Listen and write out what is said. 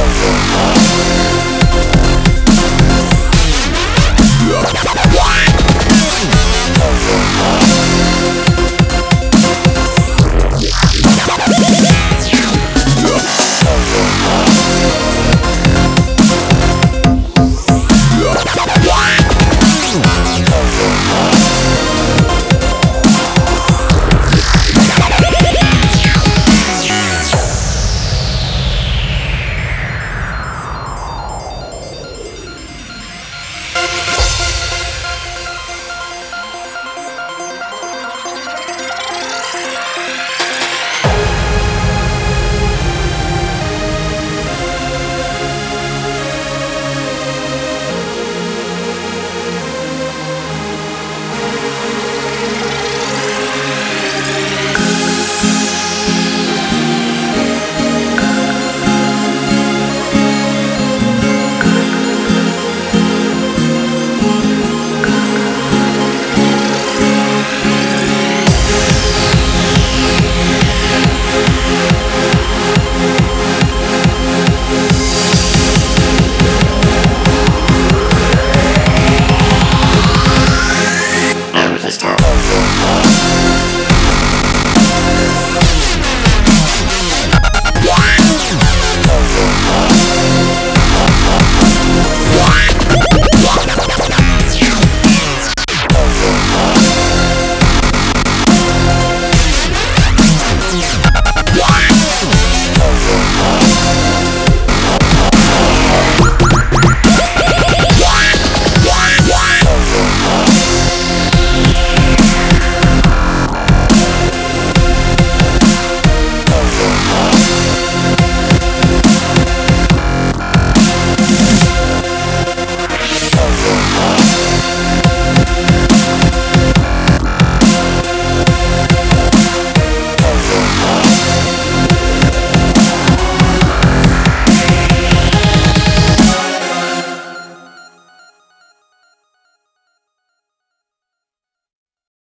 London.